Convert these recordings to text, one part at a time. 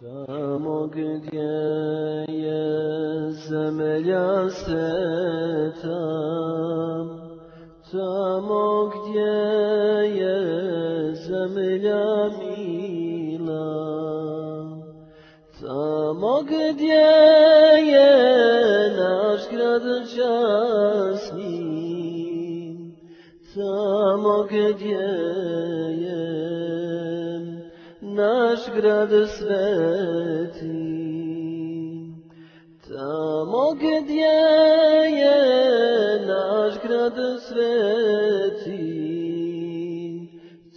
Tamo gdje je zemlja sveta, tamo gdje je zemlja mila, tamo gdje je naš grad časni, tamo gdje grad sveti. Tamo gdje je naš grad sveti,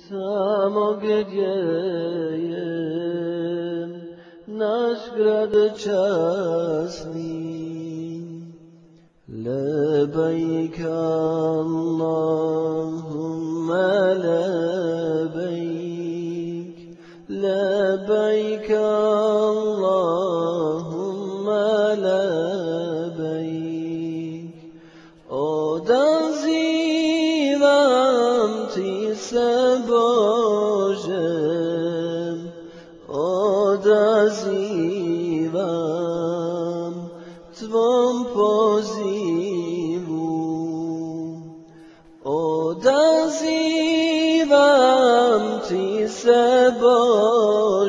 tamo gdje je naš grad časni. لبيك اللهم لبيك se Bože, odazivam tvom pozivu. Odazivam ti se Bože,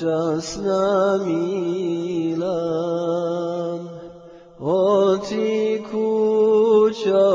časna mila, o ti kućo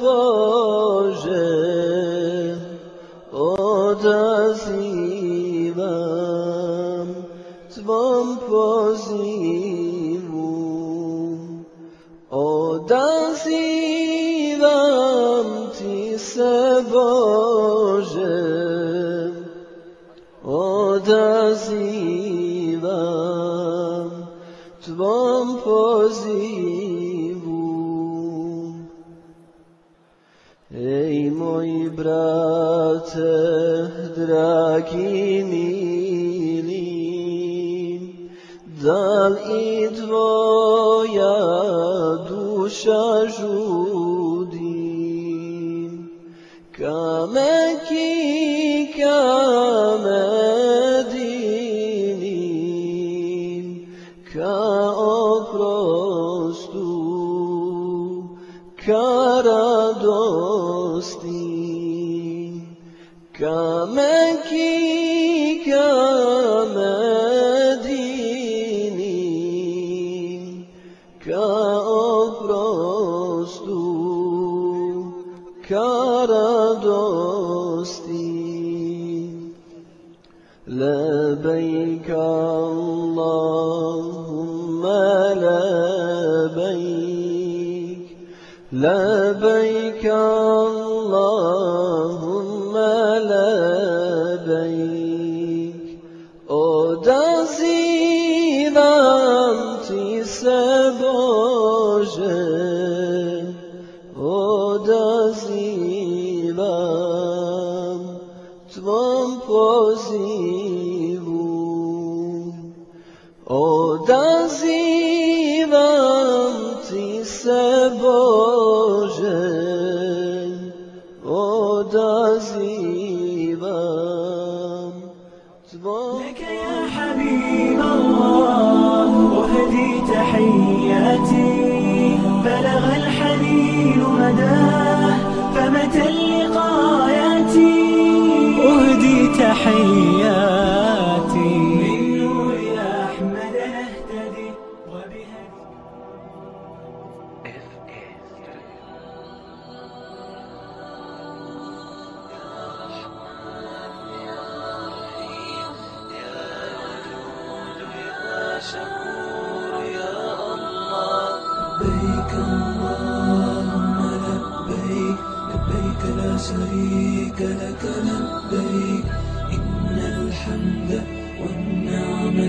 Bože, odazivam tvom pozivu. Odazivam ti se Bože, odazivam tvom pozivu. Brate, dragi mili, da li i tvoja duša žudi? Kamen ki kamen,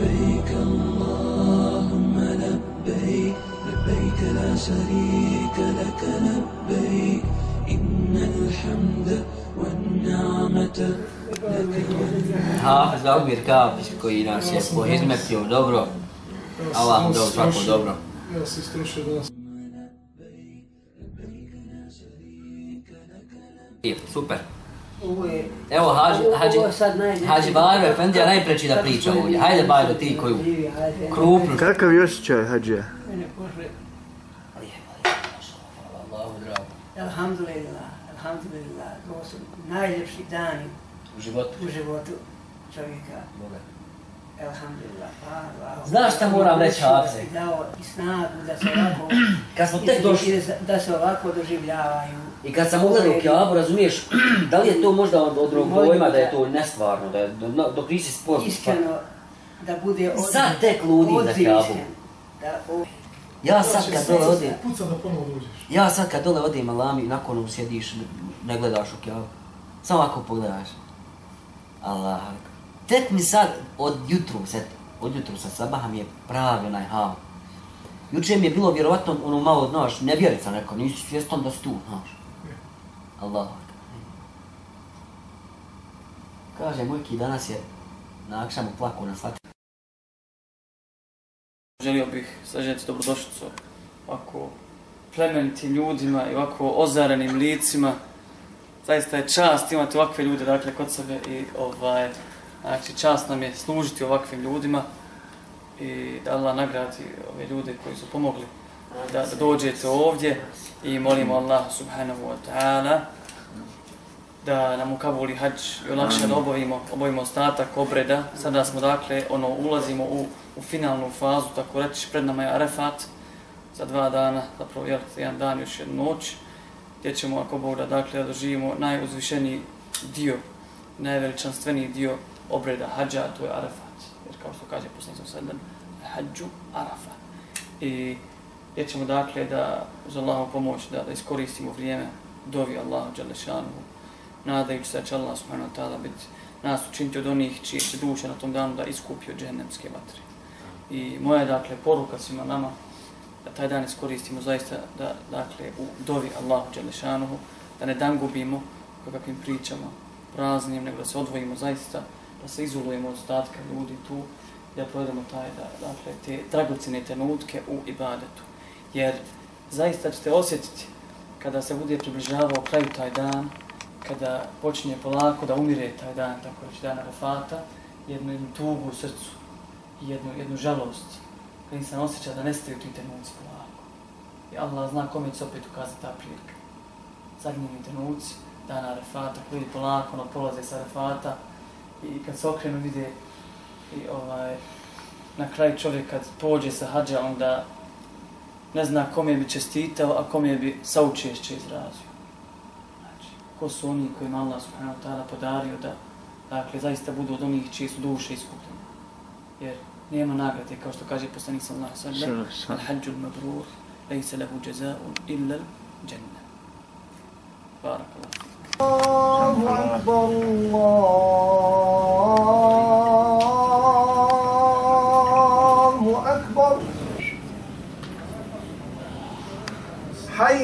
لبيك اللهم لبيك لبيك لا شريك لك لبيك إن الحمد والنعمة لك nas je pohizmetio dobro. Allah mu dao svako dobro. Ja se istrošio danas. I, Super. Ovo je... Evo, Hađi, ovo- Hađi, Bajro Efendija najpreći da priča ovdje. Hajde Bajro, ti koju krupnu. Kakav je osjećaj, Hadžija? Mene Allahu drago. alhamdulillah, alhamdulillah, ovo su najljepši dani U životu. u životu čovjeka. Boga. Alhamdulillah, hvala. Znaš šta moram reći, dao i snagu da se ovako... Kad smo tek došli- Da se ovako doživljavaju. I kad sam ugledao Kjabu, razumiješ, da li je to možda od, od drugog dojma da je to nestvarno, da je, do- dok nisi spoznat. Iskreno, da bude od, Sad tek ludi za. Da, o, Ja sad kad dole odem, Pucam da ponovo dođeš. ja sad kad dole odem Alami, nakon ovom sjediš, ne gledaš u Kabu. Samo ako pogledaš. Allah. Tek mi sad, od jutru, sad, od jutru sa sabaha mi je pravi onaj hal. Juče mi je bilo vjerovatno ono malo, znaš, nevjerica neko, nisi svjestan da si tu, znaš. Allah. Kaže, mojki danas je na akšamu plako na svaki. Želio bih sažeti dobrodošlicu ovako plemenitim ljudima i ovako ozarenim licima. Zaista je čast imati ovakve ljude dakle, kod sebe i ovaj, znači, čast nam je služiti ovakvim ljudima i da Allah nagradi ove ljude koji su pomogli da, dođete ovdje i molimo Allah subhanahu wa ta'ala da nam ukavuli hađ i olakša da obavimo, obavimo ostatak obreda. Sada smo dakle, ono, ulazimo u, u finalnu fazu, tako reći, pred nama je Arefat za dva dana, zapravo jel, jedan dan još jednu noć, gdje ćemo, ako Bog da, dakle, da doživimo najuzvišeniji dio, najveličanstveniji dio obreda hađa, to je Arefat. Jer kao što kaže poslanicom sedem, hađu Arafa. I gdje ćemo, dakle, da uz Allahom pomoć, da, da iskoristimo vrijeme dovi Allahu Đalešanu, nadajući se da će Allah subhanahu wa ta'ala biti nas učiniti od onih čije će duše na tom danu da iskupi od džehennemske vatre. I moja je, dakle, poruka svima nama da taj dan iskoristimo zaista da, dakle, u dovi Allahu Đalešanu, da ne dan gubimo kakvim pričama praznim, nego da se odvojimo zaista, da se izolujemo od ostatka ljudi tu, da provedemo taj, da, dakle, te dragocine trenutke u ibadetu. Jer zaista ćete osjetiti kada se bude približavao kraju taj dan, kada počinje polako da umire taj dan, tako reći dana Rafata, jednu, jednu tugu u srcu, jednu, jednu žalost, kada insan osjeća da nestaju ti trenuci polako. I Allah zna kome će se opet ukazati ta prilika. Zadnjimi trenuci, dana Rafata, koji polako ono, polaze sa Rafata i kad se okrenu vide i ovaj, na kraju čovjek kad pođe sa hađa, onda ne zna kome bi čestitao, a kome bi saučešće izrazio. Znači, ko su oni kojima Allah subhanahu ta'ala podario da, dakle, zaista budu od onih čiji su duše iskupljene. Jer nema nagrade, kao što kaže poslanik sallallahu alaihi sallam, al-hađul mabrur, lejse lehu jazau illa l-đenne. Barakallahu. Allahu Allah.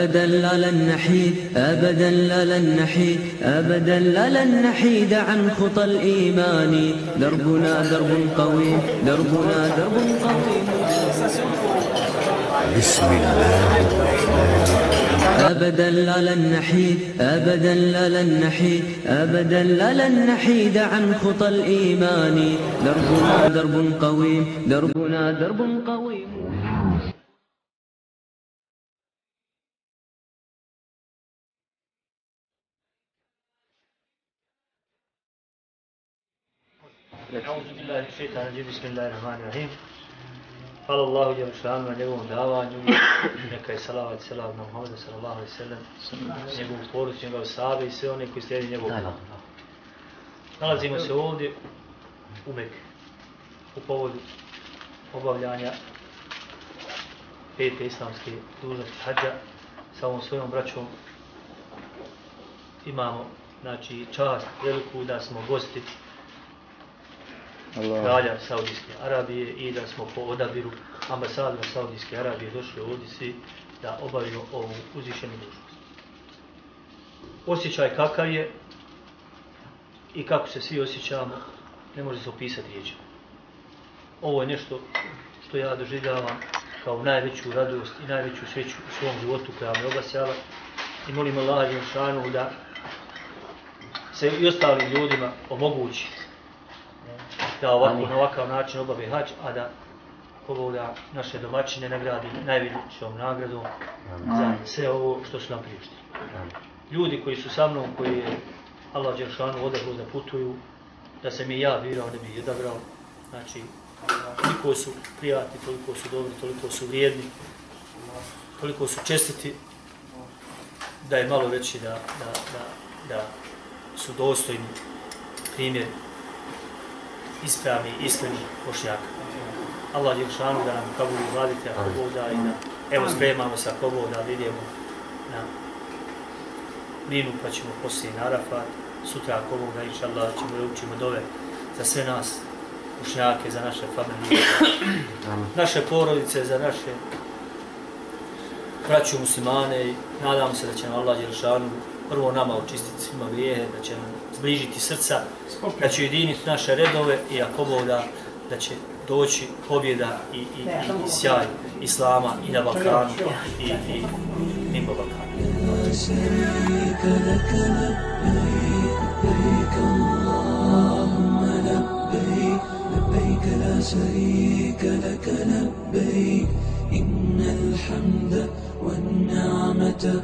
أبدا لا لن نحيد أبدا لا لن نحيد أبدا لا لن نحيد عن خطى الإيمان. دربنا درب قويم دربنا درب قويم بسم الله الرحمن الرحيم. أبدا لا لن نحيد أبدا لا لن نحيد أبدا لا لن نحيد عن خطى الإيمان. دربنا درب قويم دربنا درب قويم billahi min shaitan rajim. Hvala Allahu djelu šanu na njegovom davanju, neka je salavat salam na Muhammedu sallallahu alaihi sallam, njegovu porucu, njegov i sve one koji slijedi njegov plan. Nalazimo se ovdje u Mekke, u povodu obavljanja pete islamske dužnosti hađa sa ovom svojom braćom imamo znači čast, veliku da smo gostiti kralja Saudijske Arabije i da smo po odabiru ambasadora Saudijske Arabije došli ovdje svi da obavimo ovu uzvišenu dužnost. Osjećaj kakav je i kako se svi osjećamo ne može se opisati riječima. Ovo je nešto što ja doživljavam kao najveću radost i najveću sreću u svom životu koja me obasjala i molim Allah Jelšanu da se i ostalim ljudima omogući da ovako, na ovakav način obave hađ, a da Bog da naše domaćine nagradi najvećom nagradom za sve ovo što su napriještili. Ljudi koji su sa mnom, koji je Allah Đeršanu odabrao da putuju, da sam i ja birao, da bi ih odabrao. Znači, toliko su prijatni, toliko su dobri, toliko su vrijedni, toliko su čestiti, da je malo veći da, da, da, da su dostojni primjer ispravni, iskreni bošnjaka. Allah je šanu da nam kabuli vladite ako Bog da i da evo spremamo se ako Bog da vidimo na minu pa ćemo poslije na Arafat. Sutra ako Bog da inša Allah ćemo da učimo dove za sve nas bošnjake, za naše familije, za naše porodice, za naše braću muslimane i nadamo se da će nam Allah Jelšanu prvo nama očistiti svima grijehe, da će nam zbližiti srca, da će ujediniti naše redove i ako Bog da, da će doći pobjeda i, i, i, i sjaj Islama i na Balkanu i, i mimo Balkanu. شريك لك لبيك لبيك اللهم لبيك لبيك لا شريك لك لبيك إن الحمد والنعمة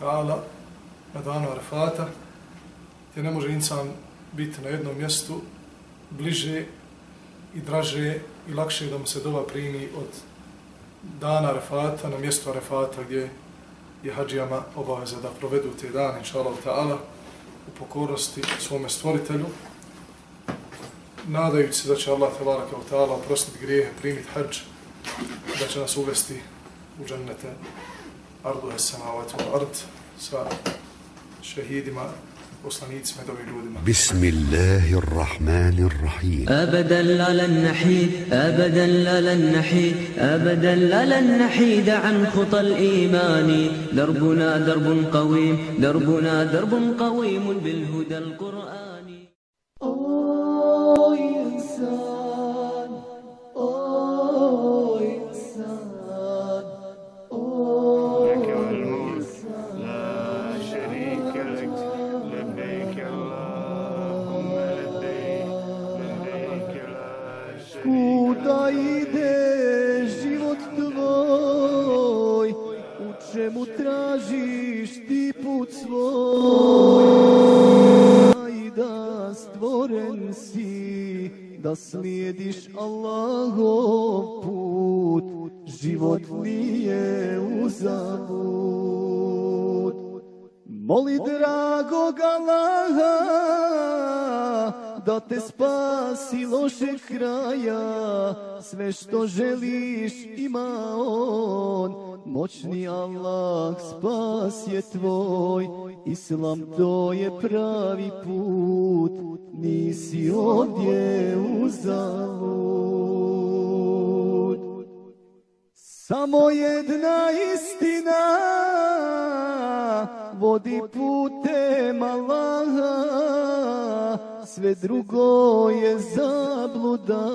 Ta'ala na danu Arfata, gdje ne može insan biti na jednom mjestu bliže i draže i lakše da mu se dova primi od dana Arfata na mjesto Arfata gdje je hađijama obaveza da provedu te dane, inša Allah ta'ala, u pokornosti svome stvoritelju, nadajući se da će Allah tabaraka kao ta'ala oprostiti grijehe, primiti hađ, da će nas uvesti u džennete. ardu je samavat u ard sa šehidima بسم الله الرحمن الرحيم. أبدا لا لن نحيد أبدا لا لن نحيد أبدا لا لن نحيد عن خطى الإيمان. دربنا درب قويم دربنا درب قويم بالهدى القرآن. Da slijediš Allahov put, život nije uzavut. Moli dragog Allaha da te spasi lošeg kraja, sve što želiš ima On. Moćni Allah spas je tvoj, Islam to je pravi put, nisi ovdje uzalud. Samo jedna istina vodi putem Allaha, sve drugo je zabluda.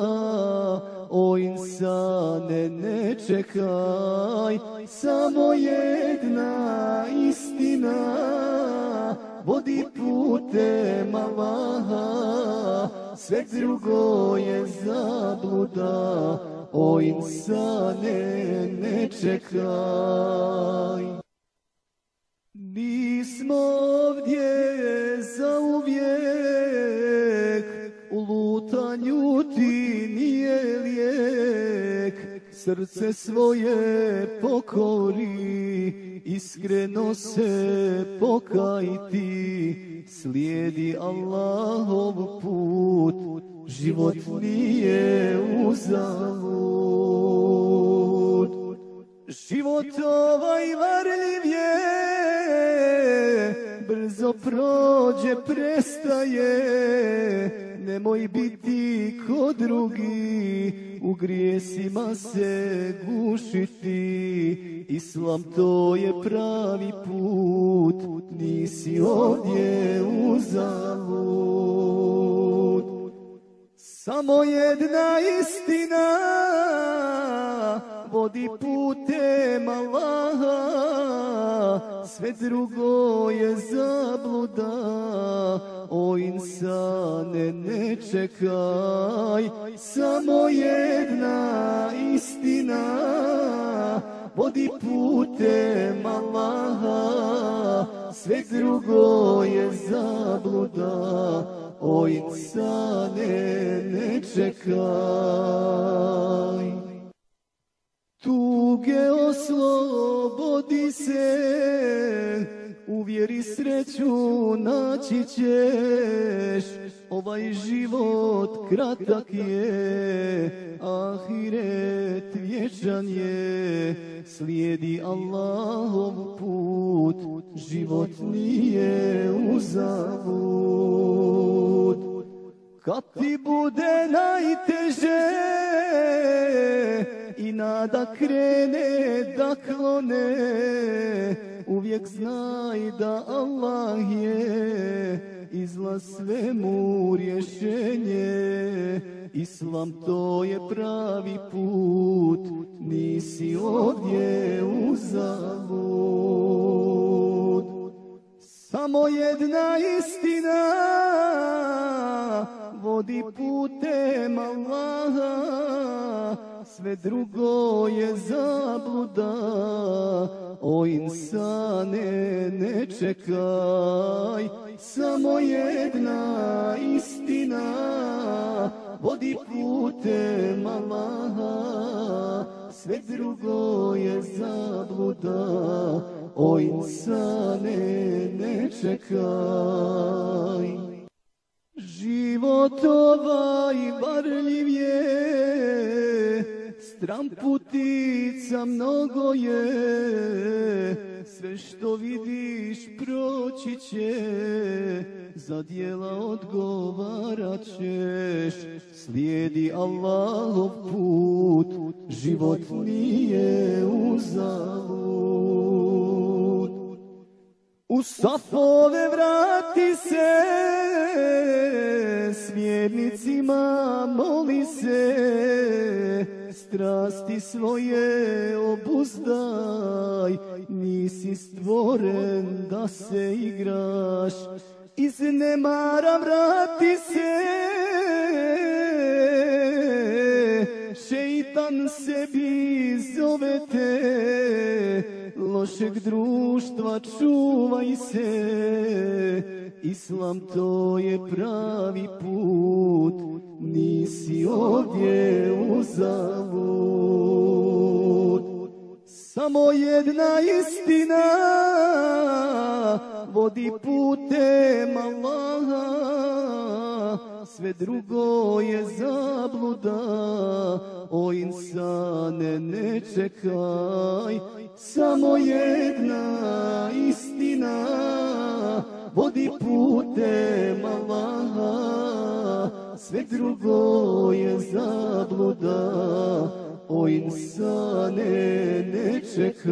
O insane ne čekaj, samo jedna istina vodi putem Allaha, sve drugo je zabluda. O insane ne čekaj. Nismo ovdje za uvijek, srce svoje pokori, iskreno se pokajti, slijedi Allahov put, život nije uzalud. Život ovaj varljiv je, brzo prođe, prestaje, nemoj biti ko drugi, u grijesima se gušiti, Islam to je pravi put, nisi ovdje uzalud. Samo jedna istina vodi putem Allaha, sve drugo je zabluda. O insane ne čekaj, samo jedna istina vodi putem Allaha, sve drugo je zabluda. O insane ne čekaj. Tuge oslobodi se, u vjeri sreću naći ćeš. Ovaj život kratak je, ahiret vječan je. Slijedi Allahov put, život nije uzavut. Kad ti bude najteže i da krene da klone, uvijek znaj da Allah je izlaz svemu rješenje. Islam to je pravi put, nisi ovdje zavod. Samo jedna istina vodi putem Allaha, sve drugo je zabluda. O insane ne čekaj, samo jedna istina vodi putem Allaha, sve drugo je zabluda. O insane ne čekaj. Život ovaj varljiv je, stran putica mnogo je, sve što vidiš proći će, za dijela odgovarat ćeš, slijedi Allahov put, život nije uzalud. U safove vrati se, smjernicima moli se, strasti svoje obuzdaj, nisi stvoren da se igraš, iz nemara vrati se, šeitan sebi zove te, lošeg društva čuvaj se, Islam to je pravi put, nisi ovdje uzavud. Samo jedna istina. Vodi putem Allaha, sve drugo je zabluda. O insane ne čekaj, samo jedna istina. Vodi putem Allaha, sve drugo je zabluda. O insane ne čekaj.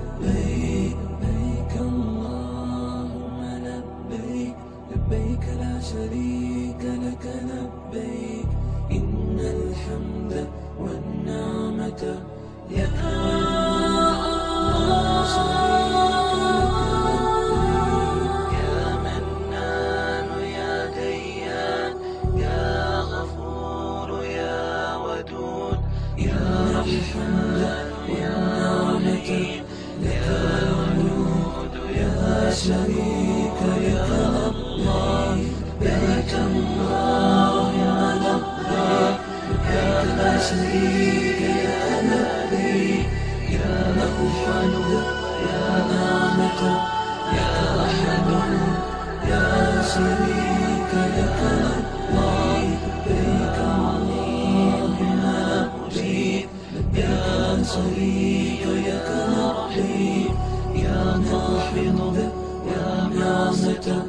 أنت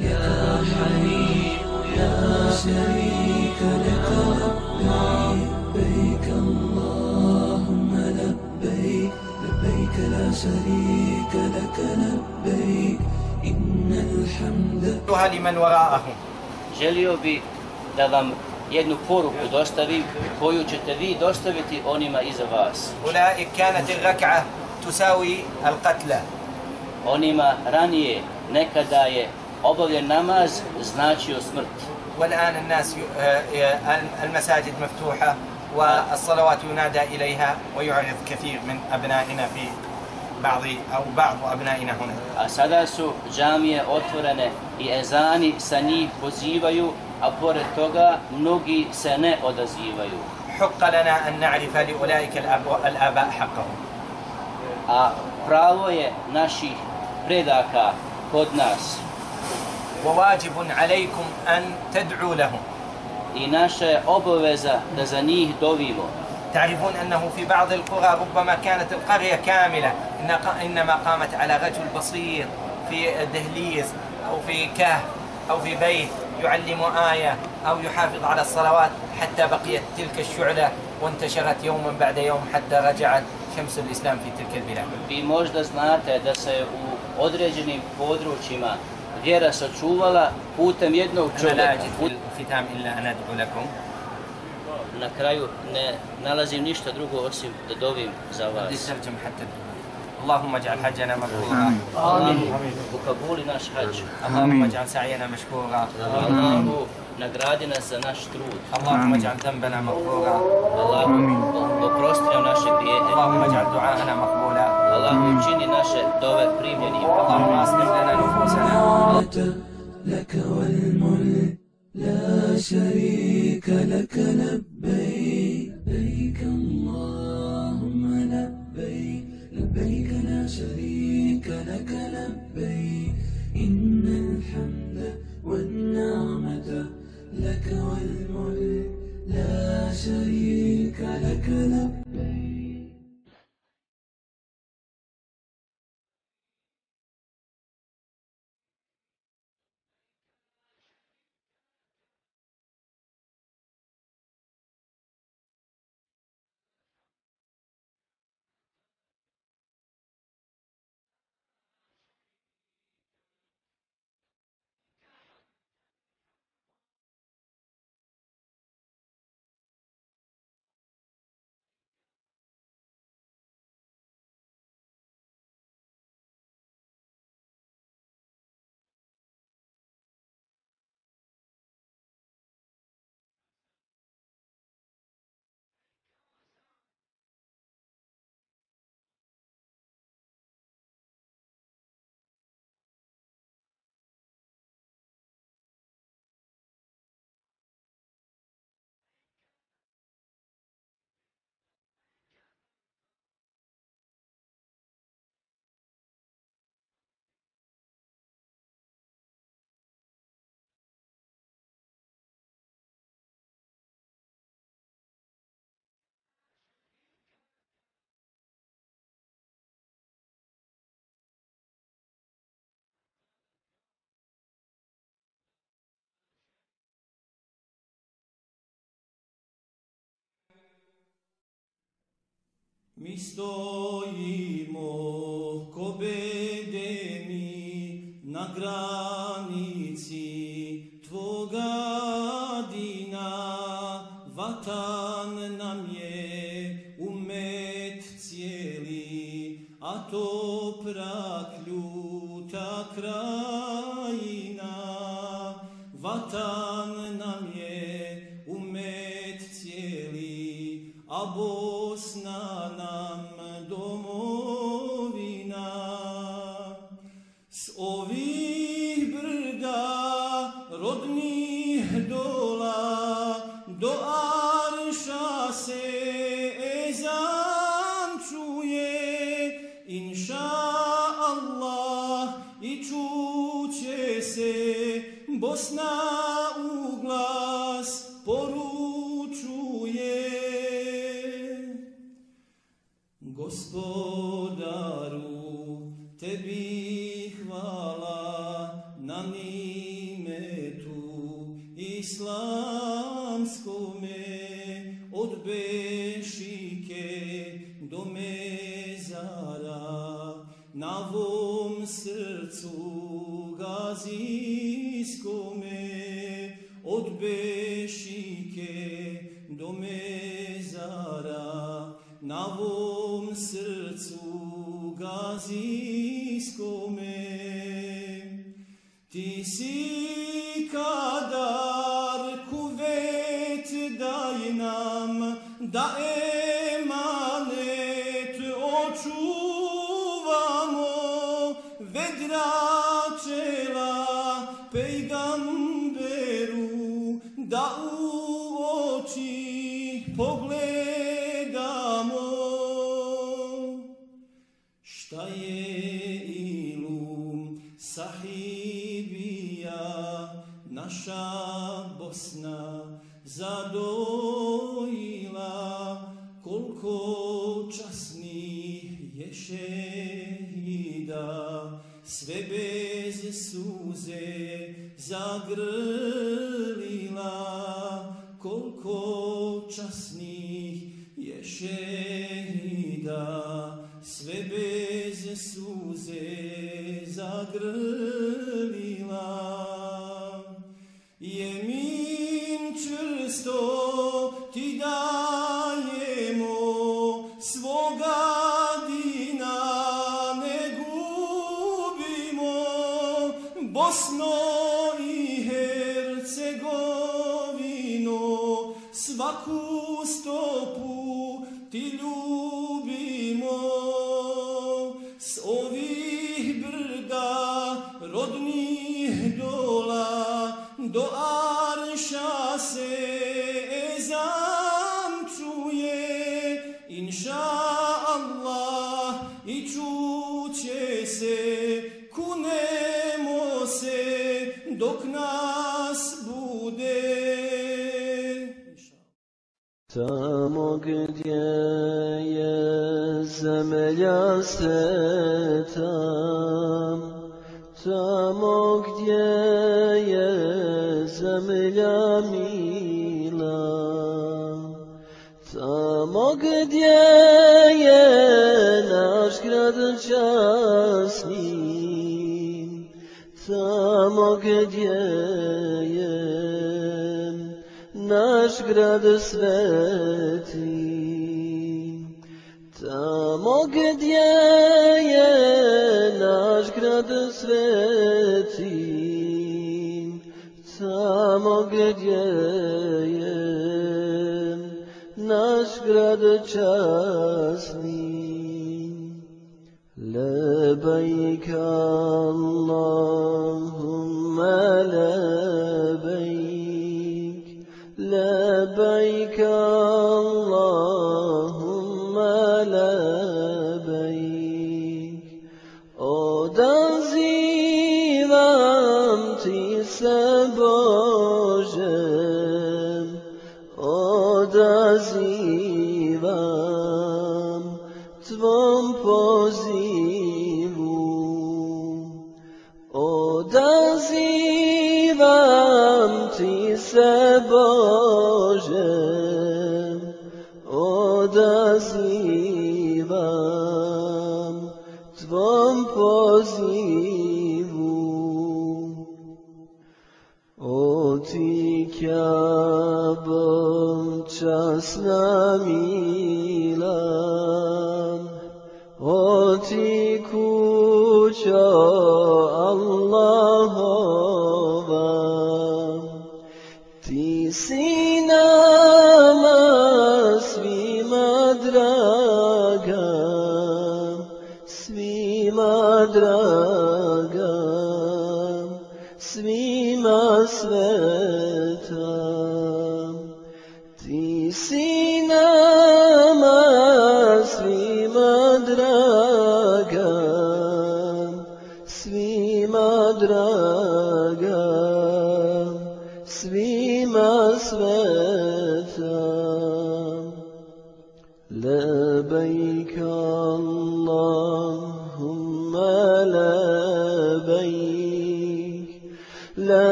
يا حليم يا شريك لك لبيك اللهم لبيك لبيك لا شريك لك لبيك إن الحمد لمن وراءهم Želio bi da vam jednu poruku dostavi koju ćete vi dostaviti onima iza vas. Ulaik kanat al-rak'a tusawi al-qatla. Onima ranije nekada je obavljen namaz značio smrt. والآن الناس ي- آه، آه، المساجد مفتوحة والصلوات ينادى إليها ويعرض كثير من أبنائنا في بعض أو بعض أبنائنا هنا A sada su džamije otvorene i ezani sa njih pozivaju, a pored toga mnogi se ne odazivaju. حق لنا أن نعرف لأولئك الأب- الآباء حقهم A pravo je naših predaka nas وواجب عليكم أن تدعوا لهم. I naša je obaveza da za njih dovimo. تعرفون أنه في بعض القرى ربما كانت القرية كاملة. إنما قامت على رجل بسيط في دهليز أو في كهف أو في بيت يعلم آية أو يحافظ على الصلوات حتى بقيت تلك الشعلة وانتشرت يوما بعد يوم حتى رجعت شمس الإسلام في تلك البلاد. Vi možda znate da se u određenim područjima vjera sačuvala putem jednog أنا لا čovjeka. أجد في الختام إلا أن أدعو لكم Na kraju ne nalazim ništa drugo osim da dovim za بدي vas. أترجم حتى الدعاء. اللهم اجعل حجنا مبرورا Allahu ukabuli naš hađ. اللهم اجعل سعينا مشكورا Allahu nagradi nas za naš trud. اللهم اجعل ذنبنا مغفورا Allahu oprosti nam naše grijehe. اللهم اجعل دعاءنا مقبولا Allahu učini naše dove primljenim. اللهم اصلح لنا نفوسنا لك والملك لا شريك لك لبيك Mi stojimo ko bedemi na granici Tvoga dina, vatan nam je umet cijeli, a to prakljuta kraj. Allah pogledamo šta je ilu sahibija naša ستم tamo gdje je zemlja mila tamo gdje je naš grad časni tamo gdje je naš Samog gdje je naš grad sveci, samo gdje je naš grad časni. Lebajk Allahumma lebajk. svima draga, svima sve.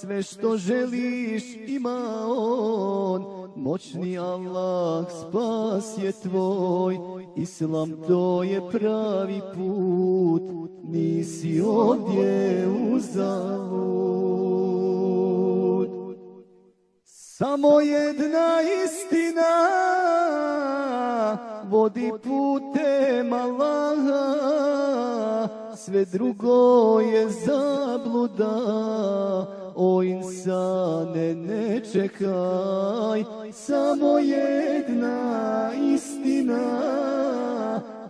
Sve što želiš ima On. Moćni Allah spas je tvoj, Islam to je pravi put, nisi ovdje uzavut. Samo jedna istina vodi putem Allaha, sve drugo je zabluda. O insane ne čekaj, samo jedna istina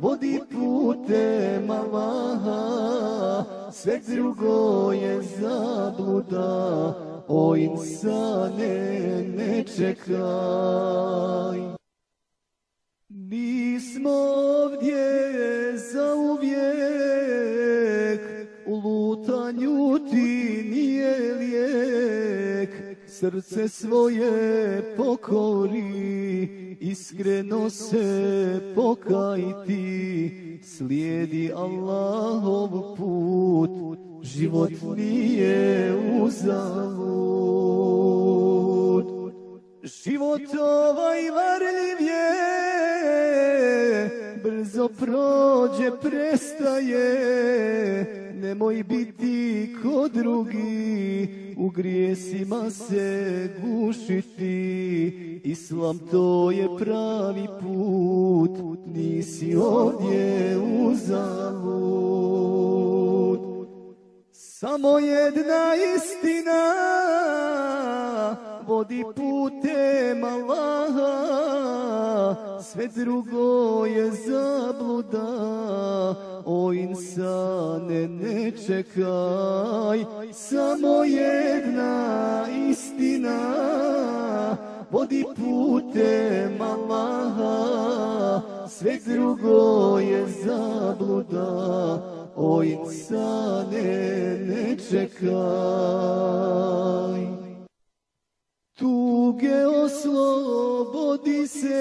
vodi putem Allaha, sve drugo je zabluda. O insane ne čekaj. Nismo ovdje za uvijek, ti nije lijek. Srce svoje pokori, iskreno se pokajti. Slijedi Allahov put, život nije uzavut. Život ovaj varljiv je, brzo prođe, prestaje. Nemoj biti ko drugi, u grijesima se gušiti. Islam to je pravi put, nisi ovdje uzavut. Samo jedna istina vodi putem Allaha, sve drugo je zabluda. O insane ne čekaj, samo jedna istina vodi putem Allaha, sve drugo je zabluda. O insane ne čekaj. Tuge oslobodi se,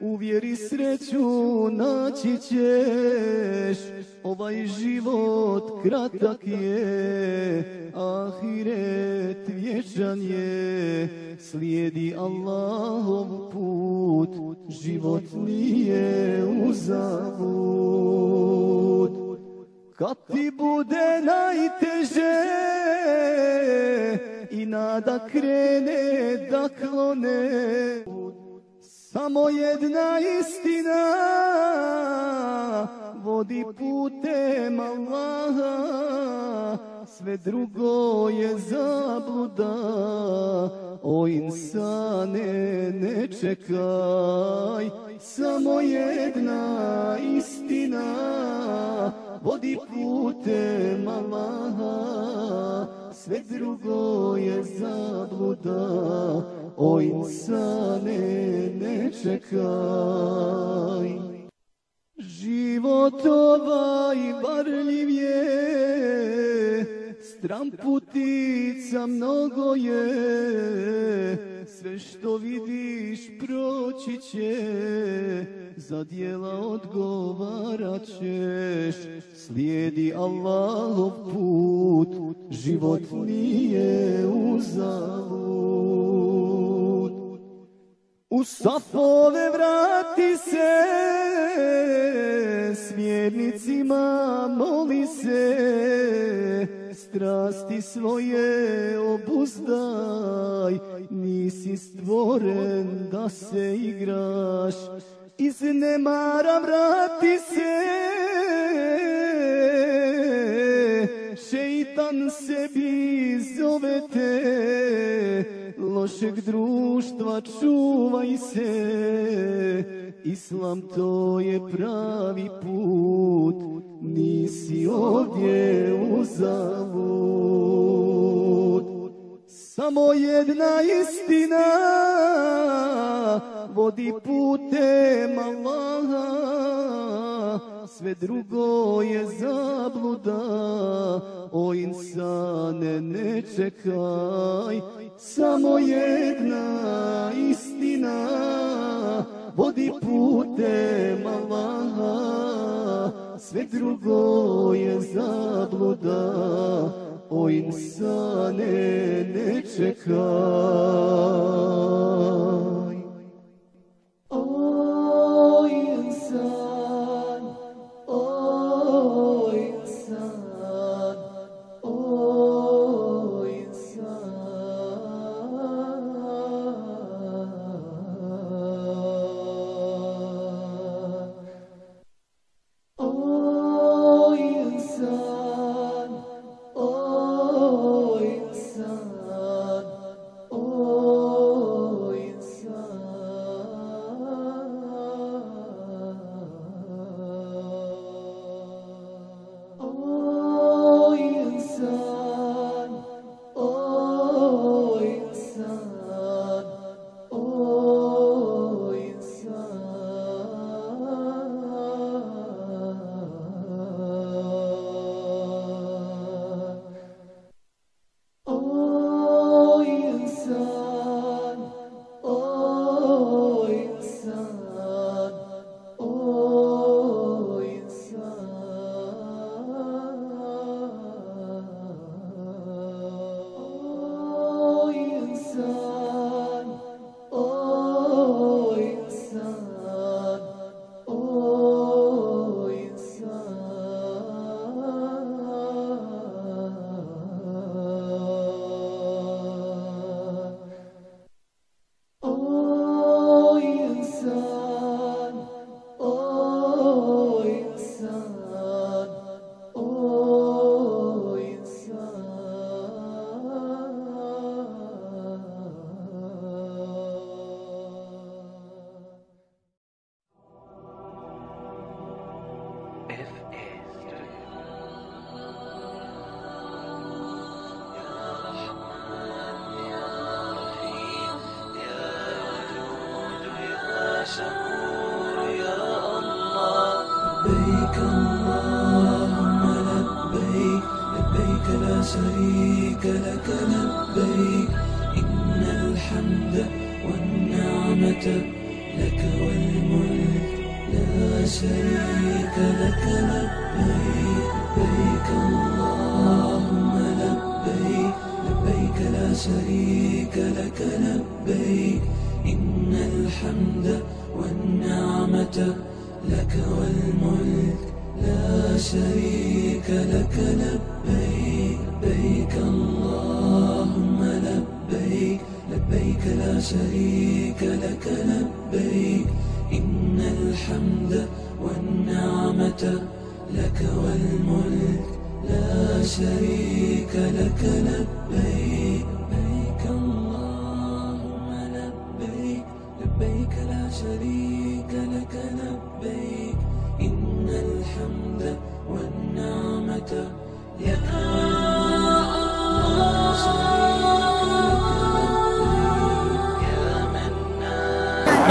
u vjeri sreću naći ćeš. Ovaj život kratak je, ahiret vječan je. Slijedi Allahov put, život nije uzavut. Kad ti bude najteže i nada krene da klone, samo jedna istina. Vodi putem Allaha, sve drugo je zabluda. O insane ne čekaj, samo jedna istina. Vodi putem Allaha, sve drugo je zabluda. O insane ne čekaj. Život ovaj varljiv je, stram putica mnogo je, sve što vidiš proći će, za dijela odgovarat ćeš. Slijedi Allahov put, život nije uzavut. U safove vrati se, smjernicima moli se, strasti svoje obuzdaj, nisi stvoren da se igraš, iz nemara vrati se, šeitan sebi zove te, lošeg društva čuvaj se, Islam to je pravi put, nisi ovdje uzavut. Samo jedna istina. Vodi putem Allaha, sve drugo je zabluda, o insane ne čekaj, samo jedna istina. Vodi putem Allaha, sve drugo je zabluda, o insane ne čekaj.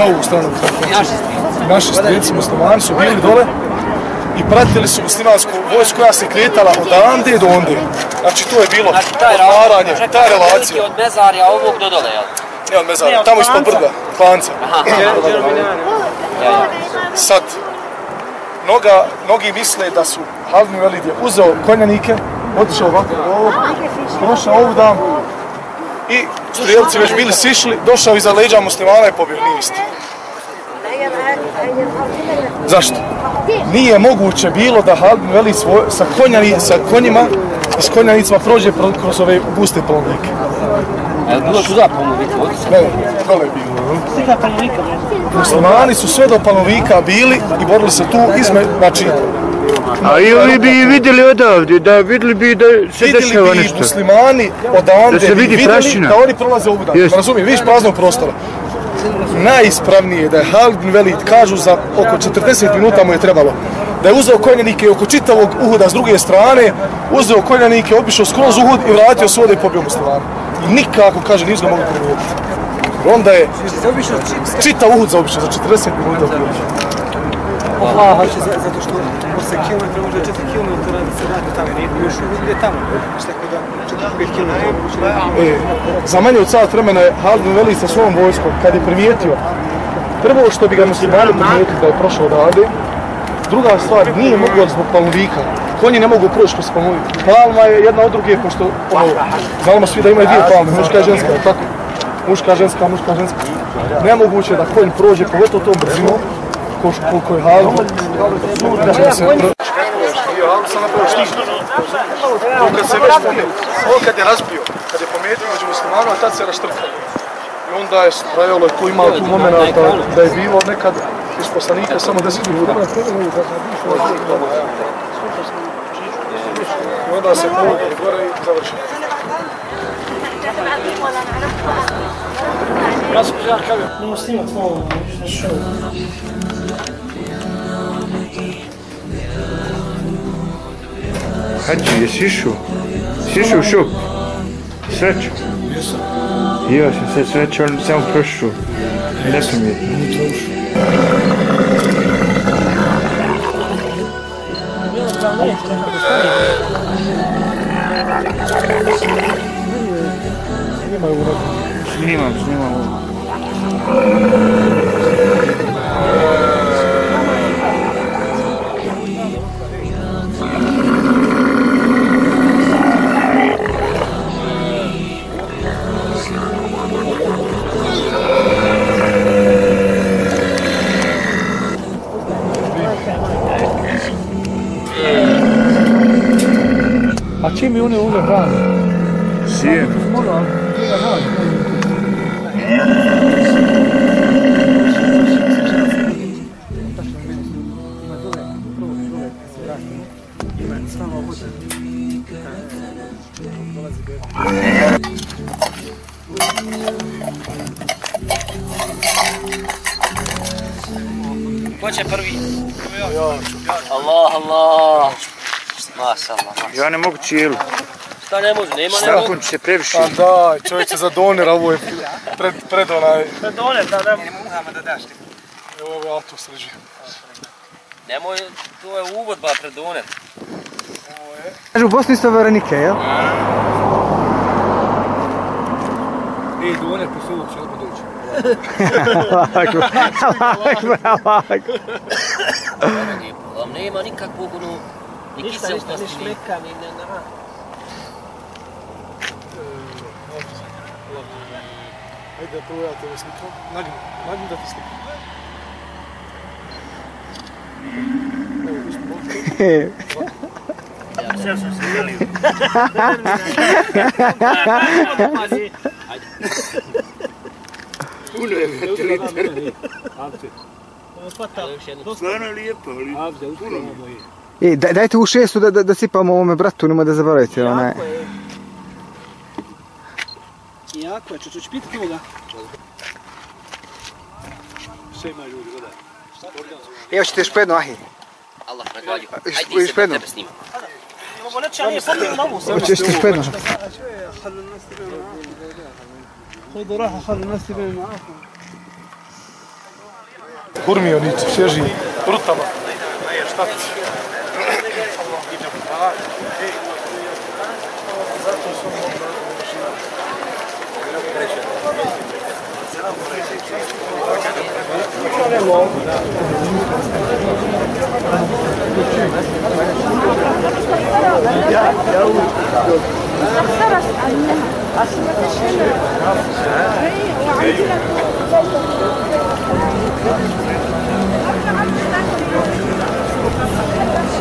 Na ovu stranu. Naši strijelci muslimani su bili dole i pratili su muslimansku vojsku koja se kretala od ande do onde. Znači to je bilo Znači, taj odmaranje, razlog, ta relacija. Od mezarja ovog do dole, jel? Ne od mezara, tamo ispod brda, klanca. Sad, mnoga, mnogi misle da su Halid Velid je uzeo konjanike, otišao ovako ovo, prošao ovu dam i strijelci već bili sišli, došao iza leđa muslimana i pobio, nije isti. Zašto? Nije moguće bilo da Halid Velid svoj, sa, konjani, sa konjima i s konjanicima prođe pro- kroz ove guste polnike. Jel bilo tuda pomoć biti Ne, dole je bilo. Muslimani su sve do Panovika bili i borili se tu izme, znači... A i oni bi vidjeli odavde, da vidjeli bi da se vidjeli dešava bi nešto. muslimani odavde Da se bi vidi vidjeli prašina. da oni prolaze ovu dan. Jest. Razumije, vidiš praznog prostora. Najispravnije je da je Halid bin Velid, kažu za oko 40 minuta mu je trebalo, da je uzeo konjanike oko čitavog Uhuda s druge strane, uzeo konjanike, obišao skroz Uhud i vratio se ovdje i pobio muslimana. I nikako, kaže, nisu ga mogli primijetiti. Jer onda je čitav Uhud zaobišao za 40 minuta. Za- zato što posle kilometra može 4 km da se vrati tamo, ne ide još ide tamo. Znači, tako da 4-5 km E, za manje od sat vremena je Halid veli sa svom vojskom, kad je primijetio, prvo što bi ga muslimani primijetili da je prošao odavde, druga stvar, nije mogao zbog palmovika. Konji ne mogu proći kroz palmovik. Palma je jedna od druge, pošto ono, znamo svi da imaju dvije palme, muška i ženska, je tako? Muška, ženska, muška, ženska. Nemoguće je da konj prođe, pogotovo tom brzinom, koliko, koliko je Halid. Da ćemo se... Bio sam napravio. To kad se već pomio, ovo kad je razbio, kad je pometio među muslimanima, tad se raštrkao. I onda je trajalo, tu ima tu momena da, da je bilo nekad iz poslanika samo 10 ljudi. I onda se povukli gore i završilo. Nemo snimat malo, što Hači, jesi išao? Jesi išao u šup? Sreću? Jesam. I ja sam se sreću, ali samo prošao. Ne smije. Snimam, snimam ovo. A čim je one ovdje hrane? Sijem. Ko Ja ne mogu cijelu. Šta ne može, nema, Šta nema. kun se previše? Pa daj, čovjek se za doner, ovo je pred, pred onaj... Pred doner, da, da. Evo ovo je auto sređio. Nemoj, to je uvod ba pred doner. Kažu u Bosni isto varenike, jel? Ej, doner po suvu će odmah doći. Lako, lako, lako. Vam nema nikakvog ono, ni kiselkosti, ni... šmeka, ni ne, ne, Ajde, prvo ja tebe slikam. Nagni, nagni da ti slikam. Evo, mi smo ovdje. Ja sve sam se želio. Puno je veteliter. Stvarno lijepo, ali... puno. E, daj, dajte u šestu da, da, da sipamo ovome bratu, nema da zaboravite onaj. Jako je. Jako je, čeću pitat ovoga. Sve ima ljudi, gledaj. Evo ćete još pedno, ahi. Allah, nagradio. Ajde, ti se da tebe snima. Imamo neče, ali je potrebno na Hoćeš Ovo ćeš ti još pedno. Hajde, raha, hajde, nas tebe ima. Kurmio, nič, svježi. Brutalo. Šta ti? Aslında şey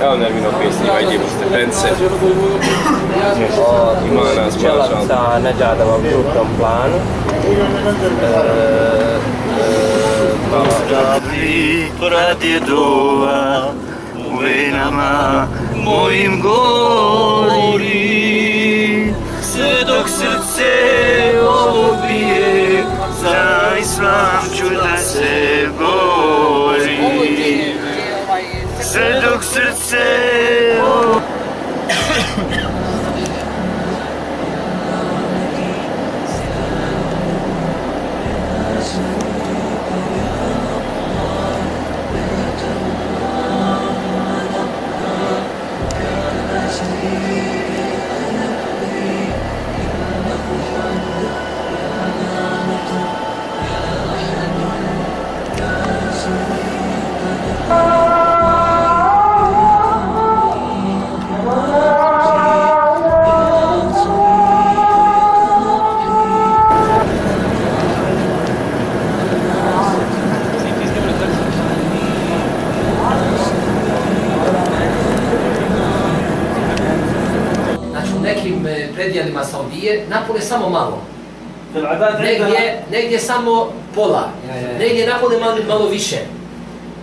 Elnem minapésznév egyébként rendszer. A imánás csalata negyádava gruptam plán. Pravda, vi pred jedova, u venama mojim gori. Sve dok srce ovo bije za islam ću da se bori. Sve dok srce Saudije napune samo malo. Negdje, negdje samo pola, negdje napune malo, malo više.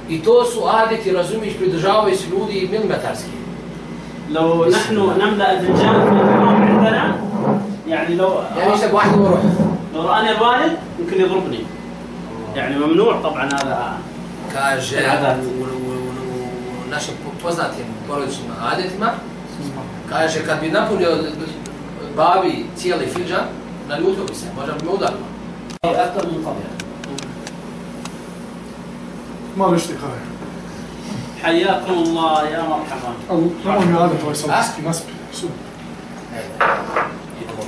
I to su adeti, razumiješ, pridržavaju se ljudi milimetarski. لو نحن نملا الفنجان في اليوم عندنا يعني لو يعني إيش واحد وروح لو راني الوالد يمكن يضربني يعني ممنوع طبعا هذا u, u našim po- poznatim porodičnim adetima, kaže, kad bi napunio bavi cijeli Fidžan, naljutio bi se, možda bi udarilo. Eftar min qabla. ما بشتي خير حياكم الله يا مرحبا. الله هذا هو يسوي مسبي سوء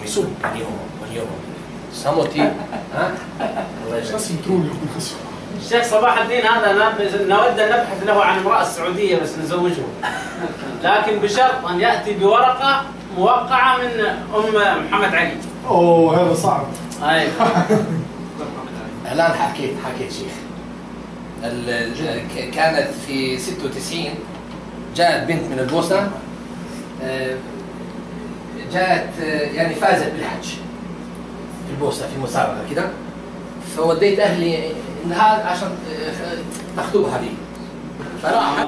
سوء samo ti, ha? Šta si trulio kod nas? الشيخ صباح الدين هذا نود أن نبحث له عن امرأة سعودية بس نزوجه. لكن بشرط أن يأتي بورقة موقعة من أم محمد علي. أوه هذا صعب. اي الآن حكيت حكيت شيخ. كانت في 96 جاءت بنت من البوسنة آه، جاءت آه، يعني فازت بالحج. في البوسنة في مسابقة كده. فوديت أهلي إن هذا عشان آه، تخطبها لي فراح